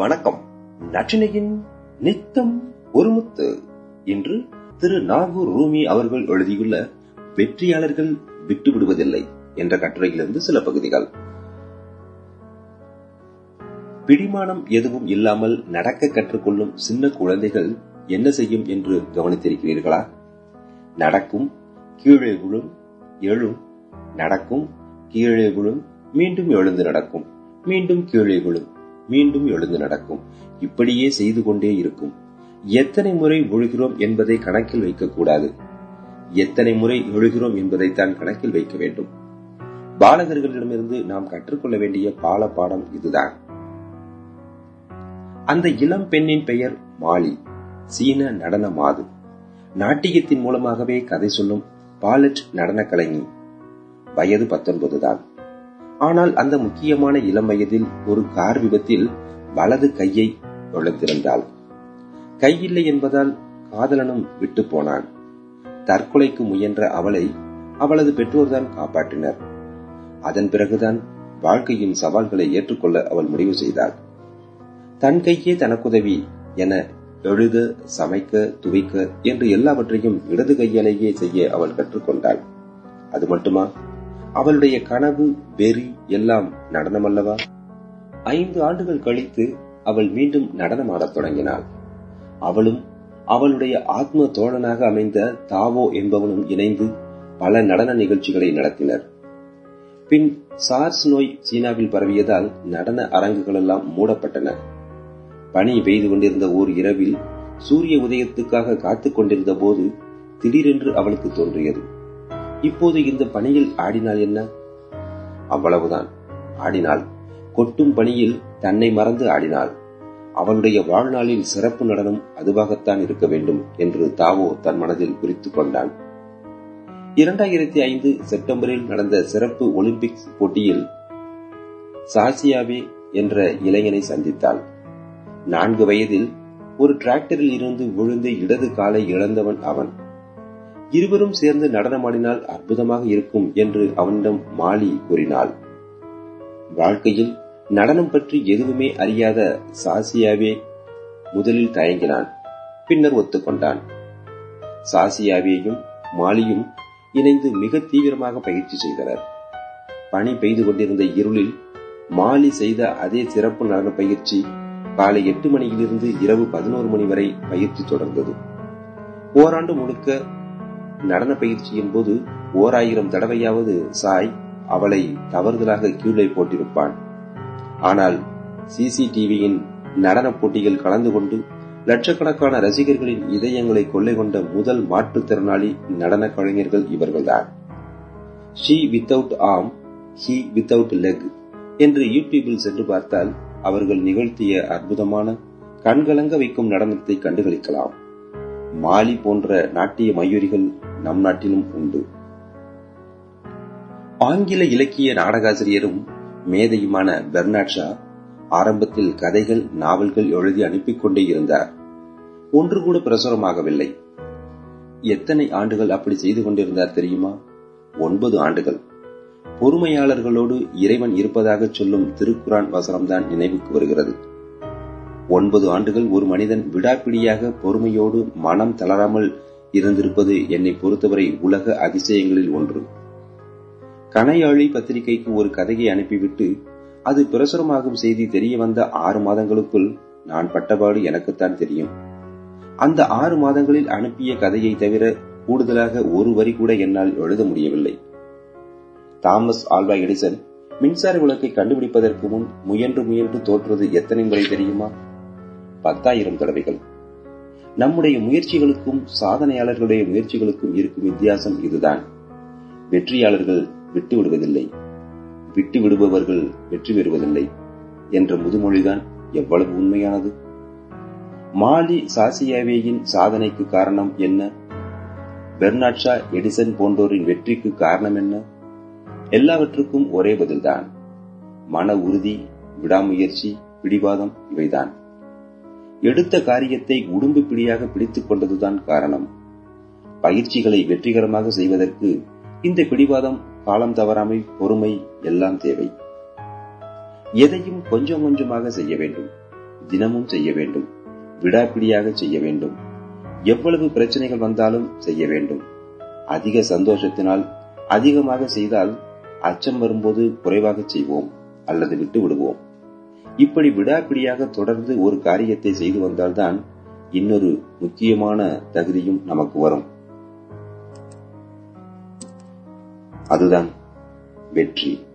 வணக்கம். நச்சினையின் நித்தம் ஒருமுத்து. இன்று திரு நாகூர் ரூமி அவர்கள் எழுதியுள்ள வெற்றியாளர்கள் விட்டுவிடுவதில்லை என்ற கட்டுரையிலிருந்து சில பகுதிகள். பிடிமானம் எதுவும் இல்லாமல் நடக்க கற்றுக்கொள்ளும் சின்ன குழந்தைகள் என்ன செய்யும் என்று கவனித்திருக்கிறீர்களா? நடக்கும் கீழே விழும் எழும் நடக்கும் கீழே விழும் மீண்டும் எழுந்து நடக்கும் மீண்டும் கீழே விழும். மீண்டும் எழுந்து நடக்கும். இப்படியே செய்து கொண்டே இருக்கும். எத்தனை முறை ஒழுகிறோம் என்பதை கணக்கில் வைக்கக்கூடாது எத்தனை முறை எழுகிறோம் என்பதைத்தான் கணக்கில் வைக்க வேண்டும். பாலகர்களிடமிருந்து நாம் கற்றுக்கொள்ள வேண்டிய பால பாடம் இதுதான். அந்த இளம் பெண்ணின் பெயர் மாலி. சீன நடன மாது. நாட்டியத்தின் மூலமாகவே கதை சொல்லும் பாலட் நடன கலைஞி. வயது பத்தொன்பதுதான். ஆனால் அந்த முக்கியமான இளம் வயதில் ஒரு கார் விபத்தில் வலது கையை இழந்திருந்தாள் கையில்லை என்பதால் காதலனும் விட்டு போனான். தற்கொலைக்கு முயன்ற அவளை அவளது பெற்றோர்தான் காப்பாற்றினர். அதன் பிறகுதான் வாழ்க்கையின் சவால்களை ஏற்றுக்கொள்ள அவள் முடிவு செய்தாள். தன் கையே தனக்குதவி என எழுத சமைக்க துவைக்க என்று எல்லாவற்றையும் இடது கையாலேயே செய்ய அவள் கற்றுக்கொண்டாள். அது மட்டுமா? அவளுடைய கனவு வெறி எல்லாம் நடனம் அல்லவா? ஐந்து ஆண்டுகள் கழித்து அவள் மீண்டும் நடனமாடத் தொடங்கினாள். அவளும் அவளுடைய ஆத்ம தோழனாக அமைந்த தாவோ என்பவனும் இணைந்து பல நடன நிகழ்ச்சிகளை நடத்தினர். பின் சார்ஸ் நோய் சீனாவில் பரவியதால் நடன அரங்குகள் எல்லாம் மூடப்பட்டன. பனி பெய்து கொண்டிருந்த ஓர் இரவில் சூரிய உதயத்துக்காக காத்துக் கொண்டிருந்த போது திடீரென்று அவளுக்கு தோன்றியது. இப்போது இந்த பணியில் ஆடினால் என்ன? அவ்வளவுதான். ஆடினாள் கொட்டும் பணியில் தன்னை மறந்து ஆடினாள் அவளுடைய வாழ்நாளில் சிறப்பு நடனம் அதுவாகத்தான் இருக்க வேண்டும் என்று தாவோ தன் மனதில் குறித்துக் கொண்டான். இரண்டாயிரத்தி ஐந்து செப்டம்பரில் நடந்த சிறப்பு ஒலிம்பிக்ஸ் போட்டியில் சாசியாவே என்ற இளைஞனை சந்தித்தாள். நான்கு வயதில் ஒரு டிராக்டரில் இருந்து விழுந்து இடது காலை இழந்தவன் அவன். இருவரும் சேர்ந்து நடனமாடினால் அற்புதமாக இருக்கும் என்று அவனிடம் மாலி கூறினாள். வாழ்க்கையில் நடனம் பற்றி எதுவுமே அறியாத சாசியாவே முதலில் தயங்கினான். பின்னர் ஒத்துக்கொண்டான். சாசியாவேயும் மாலியும் இணைந்து மிக தீவிரமாக பயிற்சி செய்தனர். பணி பெய்து கொண்டிருந்த இருளில் மாலி செய்த அதே சிறப்பு நடன பயிற்சி காலை எட்டு மணியிலிருந்து இரவு பதினோரு மணி வரை பயிற்சி தொடர்ந்தது. ஓராண்டு முழுக்க நடன பயிற்சியின் போது ஓர் ஆயிரம் தடவையாவது சாய் அவளை தவறுதலாக கீழே போட்டிருப்பான். ஆனால் சிசிடிவியின் நடன போட்டியில் கலந்து கொண்டு லட்சக்கணக்கான ரசிகர்களின் இதயங்களை கொள்ளை கொண்ட முதல் மாற்றுத்திறனாளி நடன கலைஞர்கள் இவர்கள்தான். She without arm he without leg என்று யூடியூபில் சென்று பார்த்தால் அவர்கள் நிகழ்த்திய அற்புதமான கண்கலங்க வைக்கும் நடனத்தை கண்டுகளிக்கலாம். மாலி போன்ற நாட்டிய மயூரிகள் நம் நாட்டிலும் உண்டு. ஆங்கில இலக்கிய நாடகாசிரியரும் மேதையுமான பெர்னாட் ஷா ஆரம்பத்தில் கதைகள் நாவல்கள் எழுதி அனுப்பிக் கொண்டே இருந்தார். ஒன்று கூட பிரசுரமாகவில்லை. எத்தனை ஆண்டுகள் அப்படி செய்து கொண்டிருந்தார் தெரியுமா? ஒன்பது ஆண்டுகள். பொறுமையாளர்களோடு இறைவன் இருப்பதாக சொல்லும் திருக்குரான் வசனம்தான் நினைவுக்கு வருகிறது. ஒன்பது ஆண்டுகள் ஒரு மனிதன் விடாப்பிடியாக பொறுமையோடு மனம் தளராமல் இருந்திருப்பது என்னை பொறுத்தவரை உலக அதிசயங்களில் ஒன்று. கனையாழி பத்திரிகைக்கு ஒரு கதையை அனுப்பிவிட்டு அது பிரசுரமாகும் செய்தி தெரிய வந்த ஆறு மாதங்களுக்குள் நான் பட்டபாடு எனக்குத்தான் தெரியும். அந்த ஆறு மாதங்களில் அனுப்பிய கதையை தவிர கூடுதலாக ஒரு வரி கூட என்னால் எழுத முடியவில்லை. தாமஸ் ஆல்வா எடிசன் மின்சார விளக்கை கண்டுபிடிப்பதற்கு முன் முயன்று முயன்று தோற்றுவது எத்தனை முறை தெரியுமா? பத்தாயிரம் தடவைகள். நம்முடைய முயற்சிகளுக்கும் சாதனையாளர்களுடைய முயற்சிகளுக்கும் இருக்கும் வித்தியாசம் இதுதான். வெற்றியாளர்கள் விட்டு விடுவதில்லை விட்டு விடுபவர்கள் வெற்றி பெறுவதில்லை என்ற முதுமொழிதான் எவ்வளவு உண்மையானது? மாலி சாசியாவேயின் சாதனைக்கு காரணம் என்ன? பெர்னாட்ஷா எடிசன் போன்றோரின் வெற்றிக்கு காரணம் என்ன? எல்லாவற்றுக்கும் ஒரே பதில்தான். மன உறுதி விடாமுயற்சி பிடிவாதம் இவைதான். எடுத்த காரியத்தை உடும்பு பிடியாக பிடித்துக் கொண்டதுதான் காரணம். பயிற்சிகளை வெற்றிகரமாக செய்வதற்கு இந்த பிடிவாதம் காலம் தவறாமை பொறுமை எல்லாம் தேவை. எதையும் கொஞ்சம் கொஞ்சமாக செய்ய வேண்டும். தினமும் செய்ய வேண்டும். விடாப்பிடியாக செய்ய வேண்டும். எவ்வளவு பிரச்சனைகள் வந்தாலும் செய்ய வேண்டும். அதிக சந்தோஷத்தினால் அதிகமாக செய்தால் அச்சம் வரும்போது குறைவாக செய்வோம் அல்லது விட்டு விடுவோம். இப்படி விடாப்பிடியாக தொடர்ந்து ஒரு காரியத்தை செய்து வந்தால்தான் இன்னொரு முக்கியமான தகுதியும் நமக்கு வரும். அதுதான் வெற்றி.